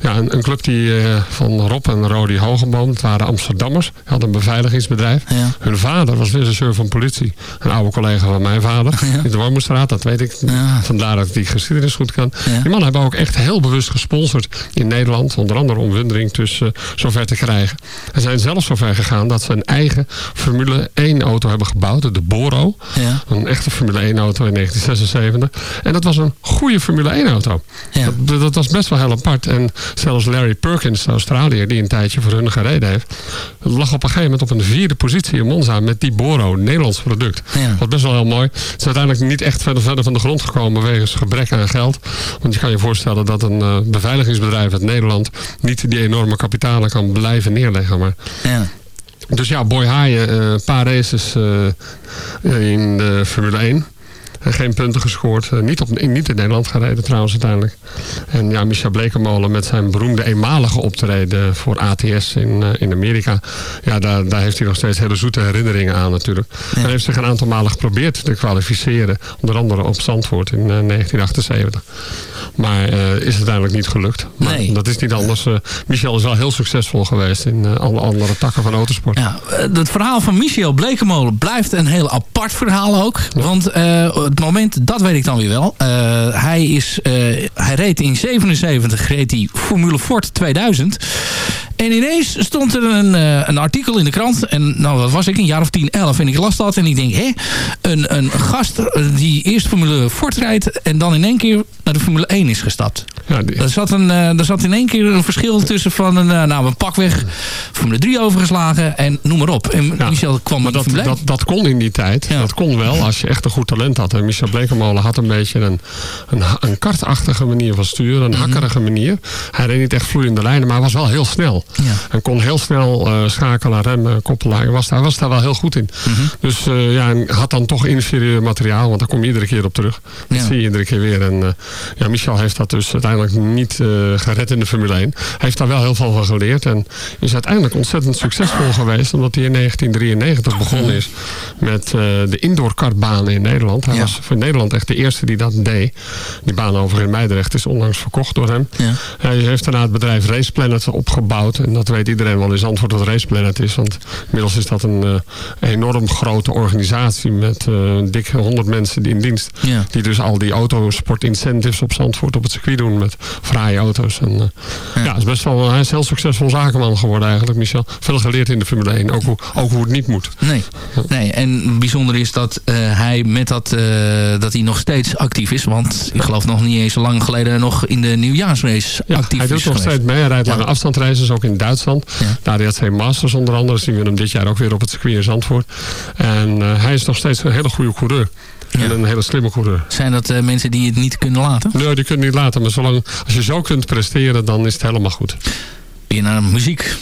ja, een, een club die van Rob en Rodi Hogenboom. Het waren Amsterdammers. Hadden een beveiligingsbedrijf. Ja. Hun vader was regisseur van politie. Een oude collega van mijn vader. [LAUGHS] In de Wormerstraat, dat weet ik. Ja. Vandaar dat ik die geschiedenis goed kan. Die mannen hebben ook echt heel bewust gesponsord in Nederland. Onder andere om Wundering tussen zover te krijgen. En zijn zelfs zover gegaan dat ze een eigen Formule 1 auto hebben gebouwd. De Boro. Ja. Een echte Formule 1 auto in 1976. En dat was een goede Formule 1 auto. Ja. Dat, dat was best wel heel apart. En zelfs Larry Perkins, de Australiër, die een tijdje voor hun gereden heeft, lag op een gegeven moment op een vierde positie in Monza met die Boro, een Nederlands product. Ja. Wat best wel heel mooi. Het is uiteindelijk niet echt verder, verder van de grond gekomen wegens gebrek aan geld. Want je kan je voorstellen dat een eh, beveiligingsbedrijf uit Nederland niet die enorme kapitalen kan blijven neerleggen. Maar Ja. dus ja, Boy Haaien, eh, een paar races eh, in de Formule 1. Eh, geen punten gescoord. Eh, niet, op, in, niet in Nederland gereden trouwens uiteindelijk. En ja, Michel Blekemolen met zijn beroemde eenmalige optreden voor ATS in, eh, in Amerika. Ja, daar, daar heeft hij nog steeds hele zoete herinneringen aan natuurlijk. Hij heeft zich een aantal malen geprobeerd te kwalificeren. Onder andere op Zandvoort in eh, 1978. Maar is uiteindelijk niet gelukt. Maar Nee. dat is niet anders. Michel is wel heel succesvol geweest in alle andere takken van autosport. Ja, het verhaal van Michel Blekemolen blijft een heel apart verhaal ook. Want het moment, dat weet ik dan weer wel. Eh, hij, is, eh, hij reed in 77, reed hij Formule Ford 2000. En ineens stond er een, eh, een artikel in de krant. En nou, wat was ik? Een jaar of 10, 11. En ik las dat en ik denk, hè? Een, een gast die eerst Formule Ford rijdt. En dan in één keer naar de Formule 1 is gestapt. Ja, die- Er zat, een, er zat in één keer een verschil tussen van een, nou, een pakweg Formule 3 overgeslagen en noem maar op. En Ja, Michel kwam Maar dat, Formule 1. dat, dat kon in die tijd. Ja. Dat kon wel als je echt een goed talent had. Michel Blekemolen had een beetje een, een, een kartachtige manier van sturen. Mhm. Een hakkerige manier. Hij reed niet echt vloeiende lijnen, maar hij was wel heel snel. Ja. En kon heel snel eh, schakelen, remmen, koppelen. Hij was, hij was daar wel heel goed in. Mhm. Dus eh, ja, en had dan toch inferieur materiaal. Want daar kom je iedere keer op terug. Dat Ja. zie je iedere keer weer. En eh, ja, Michel heeft dat dus uiteindelijk niet gered in de Formule 1. Hij heeft daar wel heel veel van geleerd. En is uiteindelijk ontzettend succesvol geweest. Omdat hij in 1993 begonnen is met de indoorkartbanen in Nederland. Hij Ja. was voor Nederland echt de eerste die dat deed. Die baan over in Meidrecht is onlangs verkocht door hem. Ja. Hij heeft daarna het bedrijf Race Planet opgebouwd. En dat weet iedereen wel in antwoord wat Race Planet is. Want inmiddels is dat een eh, enorm grote organisatie met eh dik 100 mensen die in dienst. Ja. Die dus al die autosport incentives op Zandvoort op het circuit doen met fraaie auto's. En, eh, ja. is best wel, hij is heel succesvol zakenman geworden eigenlijk, Michel. Veel geleerd in de Formule 1, ook hoe, ook hoe het niet moet. Nee. nee, en bijzonder is dat hij met dat, dat hij nog steeds actief is. Want ik geloof nog niet eens zo lang geleden nog in de nieuwjaarsrace Ja, actief hij doet is nog steeds mee. Hij rijdt Ja. lange afstandsraces, ook in Duitsland. Ja. De ADAC Masters onder andere zien we hem dit jaar ook weer op het circuit in Zandvoort. En eh, hij is nog steeds een hele goede coureur. En een hele slimme coureur. Zijn dat eh, mensen die het niet kunnen laten? Nee, die kunnen niet laten. Maar zolang, als je zo kunt presteren, dan is het helemaal goed. Weer naar muziek.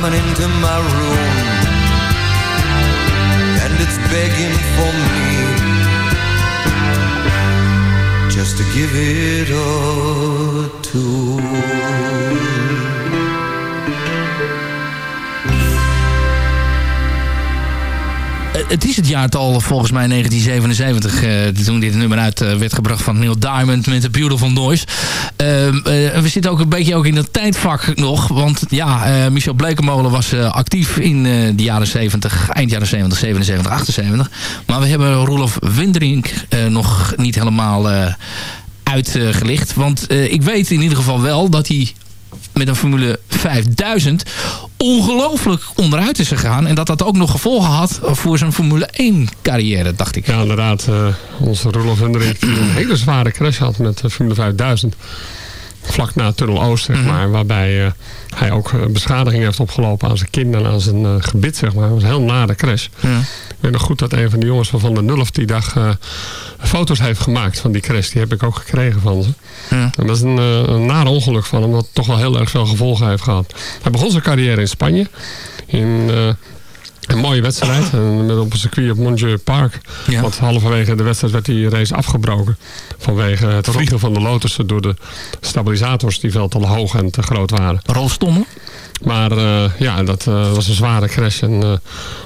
Coming into my room and it's begging for me just to give it a tune. Het is het jaartal volgens mij 1977 uh, toen dit nummer uit uh, werd gebracht van Neil Diamond met The Beautiful Noise. Ehm, we zitten ook een beetje ook in dat tijdvak nog, want ja, Michel Blekemolen was actief in de jaren 70, eind jaren 70, 77, 78. Maar we hebben Roelof Winderink nog niet helemaal uitgelicht. Want ik weet in ieder geval wel dat hij met een Formule 5000 ongelooflijk onderuit is gegaan. En dat dat ook nog gevolgen had voor zijn Formule 1 carrière, dacht ik. Ja, inderdaad. Uh, onze Rolof Hendrik die een hele zware crash had met de Formule 5000. Vlak na Tunnel Oost, zeg mhm. maar. Waarbij uh, hij ook uh, beschadiging heeft opgelopen aan zijn kin en aan zijn gebit, zeg maar. Het was een heel nare crash. Ja. Ik weet nog goed dat een van de jongens van Van der Nulf die dag foto's heeft gemaakt van die crash. Die heb ik ook gekregen van ze. Ja. En dat is een, een nare ongeluk van hem, wat toch wel heel erg veel gevolgen heeft gehad. Hij begon zijn carrière in Spanje. In een mooie wedstrijd. En met op een circuit op Monjeu Park. Ja. Want halverwege de wedstrijd werd die race afgebroken. Vanwege het vliegen van de Lotussen door de stabilisators die veel te hoog en te groot waren. Rolstommen? Maar uh, ja, dat uh, was een zware crash. En uh,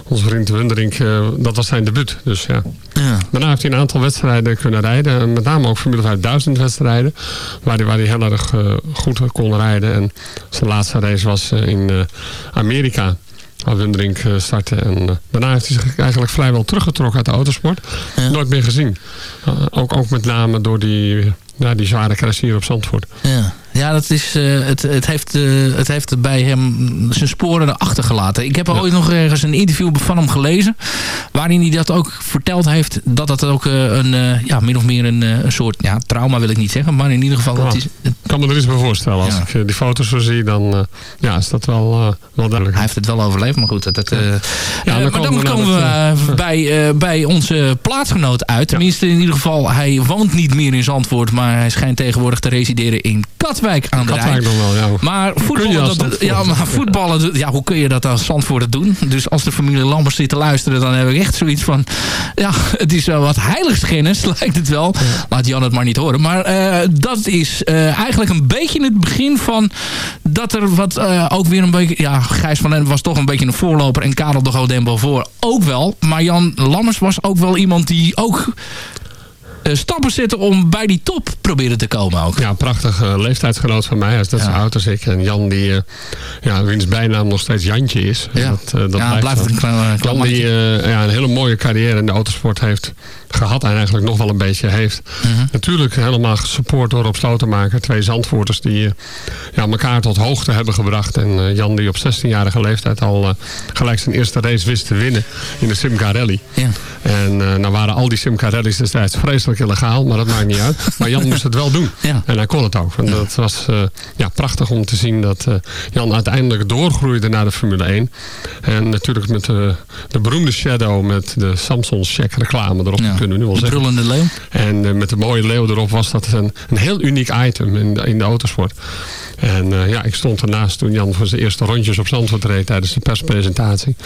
onze vriend Wunderink, dat was zijn debuut. Dus ja. ja. Daarna heeft hij een aantal wedstrijden kunnen rijden. En met name ook Formule 5000 wedstrijden. Waar hij, waar hij heel erg goed kon rijden. En zijn laatste race was in Amerika. Waar Wunderink startte. En daarna heeft hij zich eigenlijk vrijwel teruggetrokken uit de autosport. Ja. Nooit meer gezien. ook, ook met name door die, ja, die zware crash hier op Zandvoort. Ja. Ja, dat is, uh, het, het, heeft, uh, het heeft bij hem zijn sporen achtergelaten. Ik heb ja. ooit nog ergens een interview van hem gelezen. Waarin hij dat ook verteld heeft. Dat dat ook uh, een, ja, min of meer een, een soort ja, trauma wil ik niet zeggen. Maar in ieder geval... Ja, het is, ik kan me er iets bij voorstellen. Als ik die foto's zo zie, dan ja, is dat wel, wel duidelijk. Hij heeft het wel overleefd, maar goed. Dat, ja, dan maar dan komen we, bij, bij onze plaatsgenoot uit. Tenminste, in ieder geval, hij woont niet meer in Zandvoort. Maar hij schijnt tegenwoordig te resideren in Katwijk aan de Rijn. Wel, ja. Maar voetballen, dat, ja, maar voetballen, ja, hoe kun je dat als Zandvoort doen? Dus als de familie Lambers zit te luisteren, dan heb ik echt zoiets van... Ja, het is wel wat heiligschennis, [LAUGHS] lijkt het wel. Laat Jan het maar niet horen. Maar uh, dat is uh, eigenlijk een beetje het begin van... dat er wat uh, ook weer een beetje... Ja, Gijs van Den was toch een beetje een voorloper... en Karel de Godembo voor ook wel. Maar Jan Lammers was ook wel iemand die ook stappen zetten om bij die top proberen te komen ook. Ja, prachtig uh, leeftijdsgenoot van mij. Hij is net ja. zo oud als ik. En Jan, die, uh, ja, wiens bijnaam nog steeds Jantje is. Ja, dat, dat ja, blijft, een klein, Jan die ja, een hele mooie carrière in de autosport heeft gehad en eigenlijk nog wel een beetje heeft. -hmm. Natuurlijk helemaal gesupport door op Slotenmaker. Twee zandvoorters die ja, elkaar tot hoogte hebben gebracht. En Jan die op 16-jarige leeftijd al gelijk zijn eerste race wist te winnen in de Simca Rally. En nou waren al die Simca Rallies destijds vreselijk illegaal, maar dat maakt niet uit. [LAUGHS] Maar Jan moest het wel doen. Ja. En hij kon het ook. En dat was ja, prachtig om te zien dat Jan uiteindelijk doorgroeide naar de Formule 1. En natuurlijk met de, de beroemde Shadow met de Samsung Check reclame erop, ja. Kunnen we nu wel de brullende leeuw. En uh, met de mooie leeuw erop was dat een, een heel uniek item in de, in de autosport. En uh, ja, ik stond ernaast toen Jan voor zijn eerste rondjes op Zandvoort reed tijdens de perspresentatie.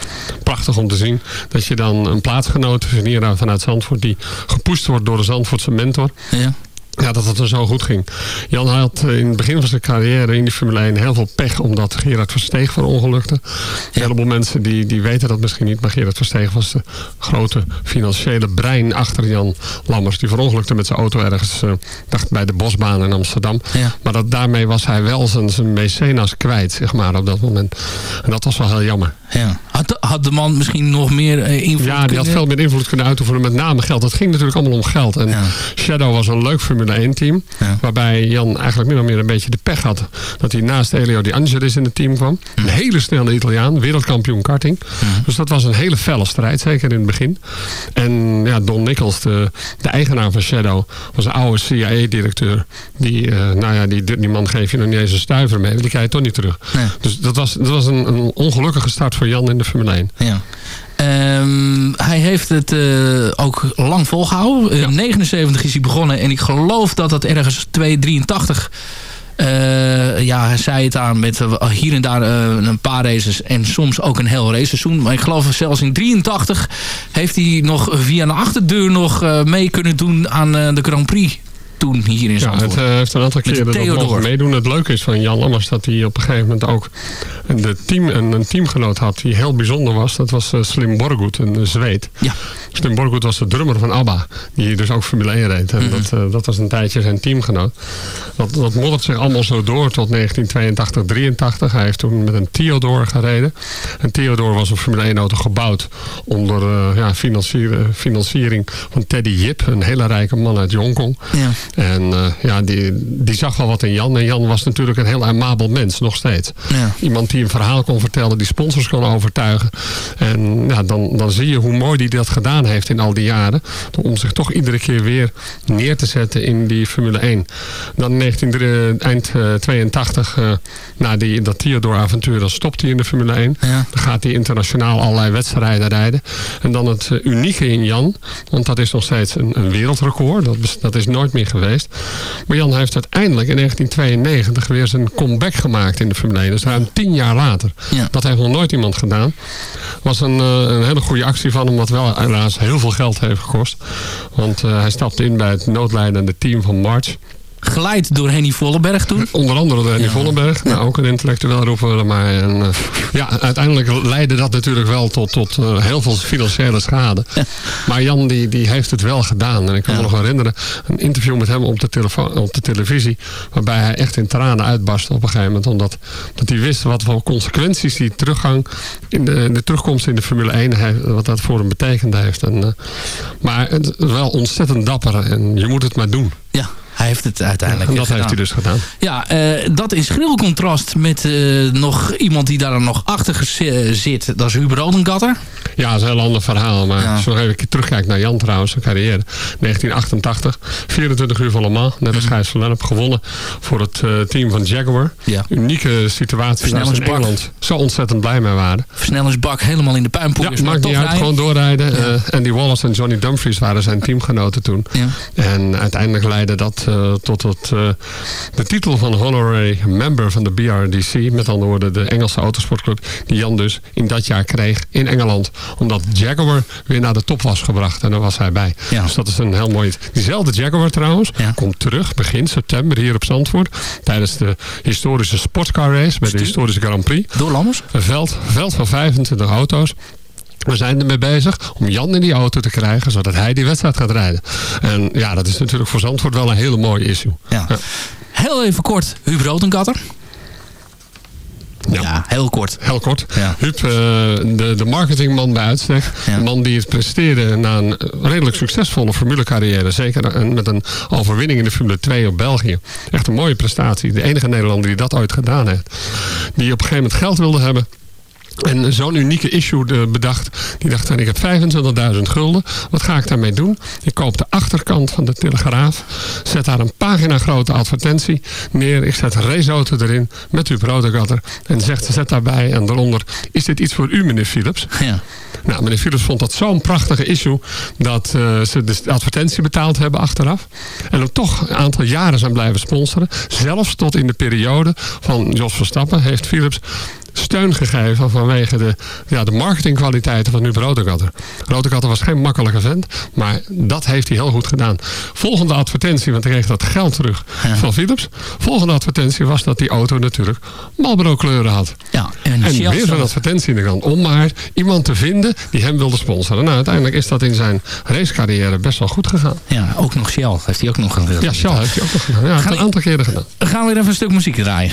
Prachtig om te zien dat je dan een plaatsgenoot hier vanuit Zandvoort die gepoest wordt door de Zandvoortse mentor. Ja. Ja, dat het er zo goed ging. Jan had in het begin van zijn carrière in die Formule 1 heel veel pech omdat Gerard Versteeg verongelukte. Een heleboel mensen die, die weten dat misschien niet, maar Gerard Versteeg was de grote financiële brein achter Jan Lammers. Die verongelukte met zijn auto ergens, uh, dacht bij de Bosbaan in Amsterdam. Ja. Maar dat, daarmee was hij wel zijn, zijn mecenas kwijt, zeg maar, op dat moment. En dat was wel heel jammer. Ja. Had, had de man misschien nog meer uh, invloed Ja, die had veel meer invloed kunnen uitoefenen, met name geld. Het ging natuurlijk allemaal om geld. En ja. Shadow was een leuk Formule 1 team. Ja. Waarbij Jan eigenlijk min of meer een beetje de pech had. Dat hij naast Elio Di Angelis in het team kwam. Een hele snelle Italiaan, wereldkampioen karting. Dus dat was een hele felle strijd, zeker in het begin. En ja, Don Nichols, de, de eigenaar van Shadow, was een oude CIA-directeur. Die, uh, nou ja, die, die man geef je nog niet eens een stuiver mee. Die krijg je toch niet terug. Dus dat was, dat was een, een ongelukkige start voor Jan in de Formule 1. Ja. Um, hij heeft het uh, ook lang volgehouden. In Ja. 79 is hij begonnen. En ik geloof dat dat ergens 283... Uh, ja, hij zei het aan met uh, hier en daar uh, een paar races en soms ook een heel raceseizoen. Maar ik geloof zelfs in 83 heeft hij nog via een achterdeur nog mee kunnen doen aan de Grand Prix toen hier in Ja, het eh, heeft een aantal keren dat mogen meedoen. Het leuke is van Jan Lammers dat hij op een gegeven moment ook de team, een, een teamgenoot had die heel bijzonder was. Dat was eh, Slim Borgoed, een Zweed. Ja. Slim Borgoed was de drummer van ABBA, die dus ook Formule 1 reed. En dat, eh, dat was een tijdje zijn teamgenoot. Dat, dat moddert zich allemaal zo door tot 1982, 83. Hij heeft toen met een Theodor gereden. En Theodor was een Formule 1 auto gebouwd onder eh, ja, financier- financiering van Teddy Yip, een hele rijke man uit Hongkong. Ja. En eh, ja, die, die zag wel wat in Jan. En Jan was natuurlijk een heel amabel mens, nog steeds. Ja. Iemand die een verhaal kon vertellen, die sponsors kon overtuigen. En ja, dan, dan zie je hoe mooi die dat gedaan heeft in al die jaren. Om zich toch iedere keer weer neer te zetten in die Formule 1. Dan in 19, eind eh, 82, eh, na die, dat Theodor-avontuur, dan stopt hij in de Formule 1. Ja. Dan gaat hij internationaal allerlei wedstrijden rijden. En dan het eh, unieke in Jan, want dat is nog steeds een, een wereldrecord. Dat, dat is nooit meer geweest. Maar Jan heeft uiteindelijk in 1992 weer zijn comeback gemaakt in de Formule 1. Dus ruim tien jaar later. Ja. Dat heeft nog nooit iemand gedaan. Was een, eh, een hele goede actie van hem, wat wel heel veel geld heeft gekost. Want eh, hij stapte in bij het noodlijdende team van March. Geleid door Henny Vollenberg toen. [LAUGHS] Onder andere door Henny Ja. Vollenberg. Nou, ook een intellectueel roepen we maar. En, eh, ja, uiteindelijk leidde dat natuurlijk wel tot, tot eh, heel veel financiële schade. [LAUGHS] Maar Jan die, die heeft het wel gedaan. En ik kan me nog herinneren, een interview met hem op de, telefoon, op de televisie. Waarbij hij echt in tranen uitbarstte op een gegeven moment. Omdat dat hij wist wat voor consequenties die teruggang, in de, de terugkomst in de Formule 1, heeft, wat dat voor hem betekend heeft. En, eh, maar het is wel ontzettend dapper. En je moet het maar doen. Ja, hij heeft het uiteindelijk en dat gedaan. heeft hij dus gedaan. Ja, eh, dat is schril contrast met eh, nog iemand die daar nog achter eh, zit. Dat is Hubert Odengatter. Ja, dat is een heel ander verhaal. Maar Ja. nog even terugkijkt naar Jan trouwens, zijn carrière. 1988, 24 uur van Le Mans. Net als Gijs van Lennep gewonnen voor het team van Jaguar. Ja. Unieke situatie waar ze in. Engeland zo ontzettend blij mee waren. Versnellingsbak helemaal in de Ja, puinpoeiers. maar maakt niet uit, gewoon doorrijden. Eh, Andy Wallace en Johnny Dumfries waren zijn teamgenoten toen. Ja. En uiteindelijk leidde dat eh, tot het, eh, de titel van honorary member van de BRDC. Met andere woorden de Engelse autosportclub. Die Jan dus in dat jaar kreeg in Engeland. Omdat Jaguar weer naar de top was gebracht. En daar was hij bij. Ja. Dus dat is een heel mooi... Diezelfde Jaguar trouwens Ja. komt terug begin september hier op Zandvoort. Tijdens de historische sportcar race. Bij de historische Grand Prix. Door Lammers. Een veld, een veld van 25 auto's. We zijn ermee bezig om Jan in die auto te krijgen, zodat hij die wedstrijd gaat rijden. En ja, dat is natuurlijk voor Zandvoort wel een hele mooie issue. Ja. Heel even kort, Hubert Odengatter. Ja. Ja, heel kort. Heel kort. Ja. Huub, eh, de, de marketingman bij uitstek. Ja. Een man die het presteerde na een redelijk succesvolle formulecarrière. Zeker met een overwinning in de Formule 2 op België. Echt een mooie prestatie. De enige Nederlander die dat ooit gedaan heeft. Die op een gegeven moment geld wilde hebben. En zo'n unieke issue eh, bedacht. Die dacht, ik heb 25.000 gulden. Wat ga ik daarmee doen? Ik koop de achterkant van de Telegraaf. Zet daar een pagina grote advertentie neer. Ik zet raceauto erin met uw broodgatter. En zegt, zet daarbij en daaronder. Is dit iets voor u, meneer Philips? Ja. Nou, meneer Philips vond dat zo'n prachtige issue... dat eh, ze de advertentie betaald hebben achteraf. En ook toch een aantal jaren zijn blijven sponsoren. Zelfs tot in de periode van Jos Verstappen heeft Philips steun gegeven vanwege de, ja, de marketingkwaliteiten van Huub Rodekatter. Rodekatter was geen makkelijke vent, maar dat heeft hij heel goed gedaan. Volgende advertentie, want hij kreeg dat geld terug van Philips. Volgende advertentie was dat die auto natuurlijk Marlboro kleuren had. Ja, en, En weer zo'n advertentie in de krant. Om maar iemand te vinden die hem wilde sponsoren. Nou, uiteindelijk is dat in zijn racecarrière best wel goed gegaan. Ja, ook nog Shell heeft hij ook nog gewild. Ja, Shell heeft hij ook nog gedaan. Ja, een aantal keren gedaan. We gaan weer even een stuk muziek draaien.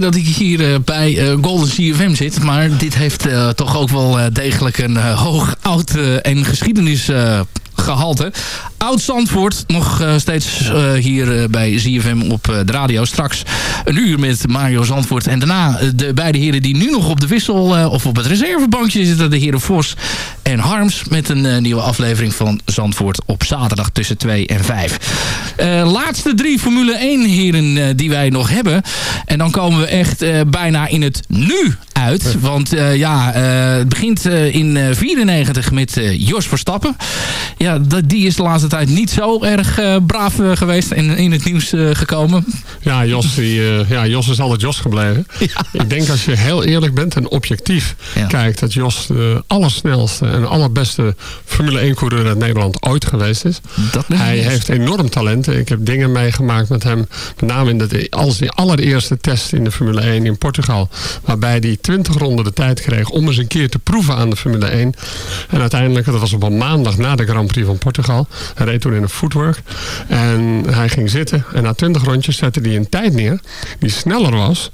dat ik hier eh, bij eh, Golden CFM zit. Maar dit heeft eh, toch ook wel degelijk een hoog, oud en geschiedenis eh, gehalte. Oud Zandvoort, nog eh, steeds eh, hier eh, bij ZFM op de radio. Straks een uur met Mario Zandvoort. En daarna de beide heren die nu nog op de wissel of op het reservebankje zitten. De heren Vos en Harms met een nieuwe aflevering van Zandvoort op zaterdag tussen 2 en 5. Eh, laatste drie Formule 1 heren die wij nog hebben. En dan komen we echt bijna in het nu uit. Want ja, het begint in eh, 94 met Jos Verstappen. Ja, die is de laatste tijd niet zo erg eh, braaf eh, geweest en in het nieuws eh, gekomen. Ja, Jos, die, ja, Jos is altijd Jos gebleven. Ik denk als je heel eerlijk bent en objectief kijkt... dat Jos de allersnelste en allerbeste Formule 1 coureur uit Nederland ooit geweest is. Hij heeft enorm talenten. Ik heb dingen meegemaakt met hem. Met name in de, als die allereerste test in de Formule 1 in Portugal. Waarbij hij 20 ronden de tijd kreeg om eens een keer te proeven aan de Formule 1. En uiteindelijk, dat was op een maandag na de Grand Prix van Portugal. Hij reed toen in een footwork. En hij ging zitten. En na 20 rondjes zette hij een tijd neer die sneller was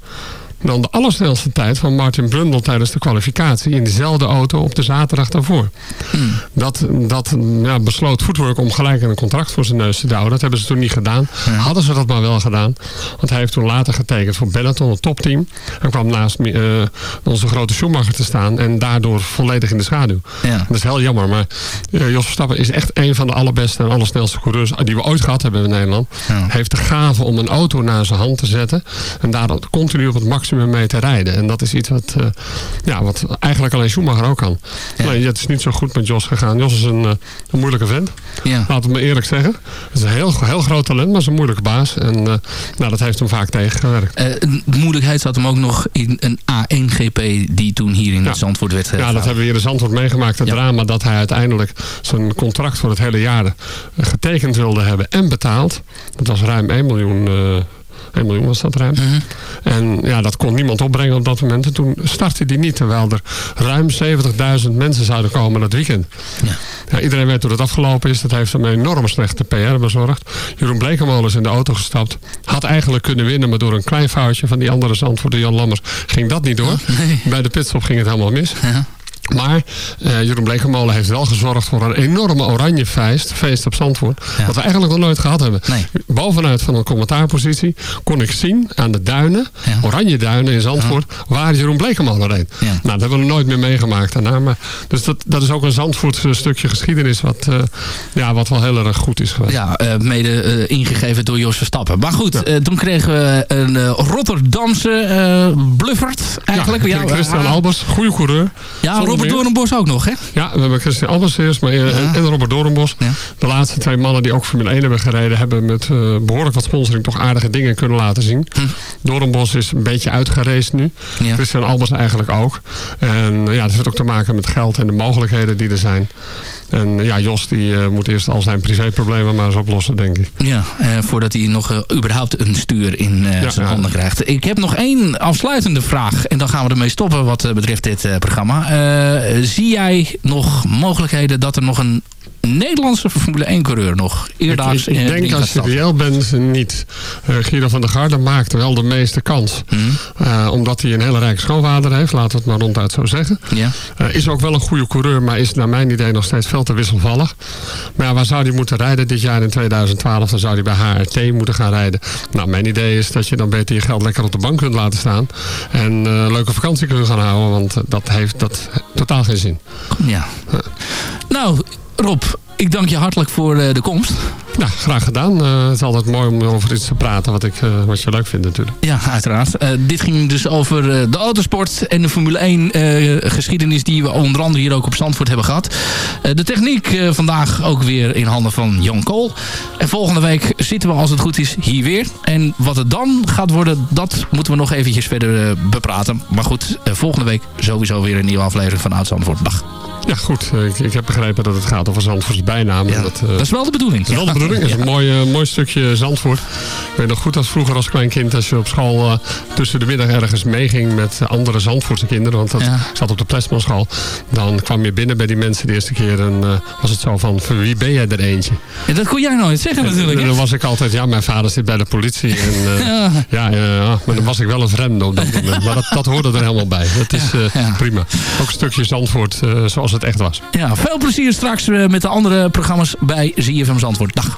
dan de allersnelste tijd van Martin Brundle tijdens de kwalificatie in dezelfde auto op de zaterdag daarvoor. Dat, dat ja, besloot Footwork om gelijk een contract voor zijn neus te douwen. Dat hebben ze toen niet gedaan. Hadden ze dat maar wel gedaan. Want hij heeft toen later getekend voor Benetton, een topteam. Hij kwam naast eh, onze grote Schumacher te staan en daardoor volledig in de schaduw. Dat is heel jammer, maar eh, Jos Verstappen is echt een van de allerbeste en allersnelste coureurs die we ooit gehad hebben in Nederland. Hij heeft de gave om een auto naar zijn hand te zetten en daar dan continu op het maximum mee te rijden. En dat is iets wat, eh, ja, wat eigenlijk alleen Schumacher ook kan. Nee, het is niet zo goed met Jos gegaan. Jos is een, eh, een moeilijke vent. Ja. Laat het me eerlijk zeggen. Het is een heel, heel groot talent, maar is een moeilijke baas. En eh, nou, dat heeft hem vaak tegengewerkt. De moeilijkheid zat hem ook nog in een A1-GP die toen hier in Ja. het Zandvoort werd Ja, dat hebben we hier in Zandvoort meegemaakt. Het drama dat hij uiteindelijk zijn contract voor het hele jaar getekend wilde hebben en betaald. Dat was ruim 1 miljoen. Eh 1 miljoen was dat ruim. En ja, dat kon niemand opbrengen op dat moment. En toen startte hij niet, terwijl er ruim 70.000 mensen zouden komen dat weekend. Ja. iedereen weet hoe dat afgelopen is. Dat heeft hem een enorme slechte PR bezorgd. Jeroen Blekemolen is in de auto gestapt. Had eigenlijk kunnen winnen, maar door een klein foutje van die andere zandvoort, Jan Lammers, ging dat niet door. Bij de pitstop ging het helemaal mis. Maar eh, Jeroen Blekemolen heeft wel gezorgd voor een enorme oranje feest, feest op Zandvoort. Wat we eigenlijk nog nooit gehad hebben. Bovenuit van een commentaarpositie kon ik zien aan de duinen, oranje duinen in Zandvoort, waar Jeroen Blekemolen reed. Nou, dat hebben we nooit meer meegemaakt daarna. Maar, dus dat, dat is ook een Zandvoort eh, stukje geschiedenis wat, eh, ja, wat wel heel erg goed is geweest. Ja, eh, mede eh, ingegeven door Jos Verstappen. Maar goed, eh, toen kregen we een eh, Rotterdamse eh bluffert eigenlijk. Ja, Christian Albers, goede coureur. Ja, Robert. Doornbos ook nog, hè? Ja, we hebben Christian Albers eerst maar, eh, en, Robert Doornbos. De laatste twee mannen die ook Formule 1 hebben gereden... hebben met eh, behoorlijk wat sponsoring toch aardige dingen kunnen laten zien. Hm. Doornbos is een beetje uitgereisd nu. Christian Albers eigenlijk ook. En eh, ja, dat heeft ook te maken met geld en de mogelijkheden die er zijn. En ja, Jos die eh, moet eerst al zijn privéproblemen maar eens oplossen, denk ik. Ja, eh, voordat hij nog eh, überhaupt een stuur in Ja, zijn ja. handen krijgt. Ik heb nog één afsluitende vraag. En dan gaan we ermee stoppen wat betreft dit programma. Zie jij nog mogelijkheden dat er nog een Nederlandse Formule 1 coureur nog eerdaags ik, ik het denk als je reëel bent niet. Eh Guido van der Garde maakt wel de meeste kans. Mhm. Eh, omdat hij een hele rijke schoonvader heeft. Laten we het maar ronduit zo zeggen. Ja. Eh, is ook wel een goede coureur. Maar is naar mijn idee nog steeds veel te wisselvallig. Maar ja, waar zou hij moeten rijden dit jaar in 2012? Dan zou hij bij HRT moeten gaan rijden. Nou, mijn idee is dat je dan beter je geld lekker op de bank kunt laten staan. En leuke vakantie kunt gaan houden. Want dat heeft dat totaal geen zin. Ja. Nou, Rob, ik dank je hartelijk voor eh, de komst. Ja, graag gedaan. Eh, het is altijd mooi om over iets te praten wat, ik, eh, wat je leuk vindt natuurlijk. Ja, uiteraard. Dit ging dus over de autosport en de Formule 1 eh, geschiedenis die we onder andere hier ook op Zandvoort hebben gehad. Eh, de techniek vandaag ook weer in handen van Jan Kool. En volgende week zitten we als het goed is hier weer. En wat het dan gaat worden, dat moeten we nog eventjes verder bepraten. Maar goed, volgende week sowieso weer een nieuwe aflevering van Oud Zandvoort. Dag. Ja, goed. Ik, ik heb begrepen dat het gaat over Zandvoorts bijnaam. dat, eh, Dat is wel de bedoeling. Dat is wel de bedoeling. Is een mooi, eh, mooi stukje Zandvoort. Ik weet nog goed dat vroeger als klein kind... als je op school eh, tussen de middag ergens meeging... met andere Zandvoortse kinderen... want dat zat op de Plesmanschool... dan kwam je binnen bij die mensen de eerste keer... en eh, was het zo van, voor wie ben jij er eentje? Ja, dat kon jij nooit zeggen natuurlijk. En dan was ik altijd, ja, mijn vader zit bij de politie. En, eh, [LAUGHS] Ja. ja. Ja, maar dan was ik wel een vreemde op dat moment. [LAUGHS] Maar dat, dat hoorde er helemaal bij. Dat is eh, prima. Ook een stukje Zandvoort eh, zoals het echt was. Ja, veel plezier straks met de andere programma's bij ZFM Zandvoort. Dag.